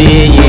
своей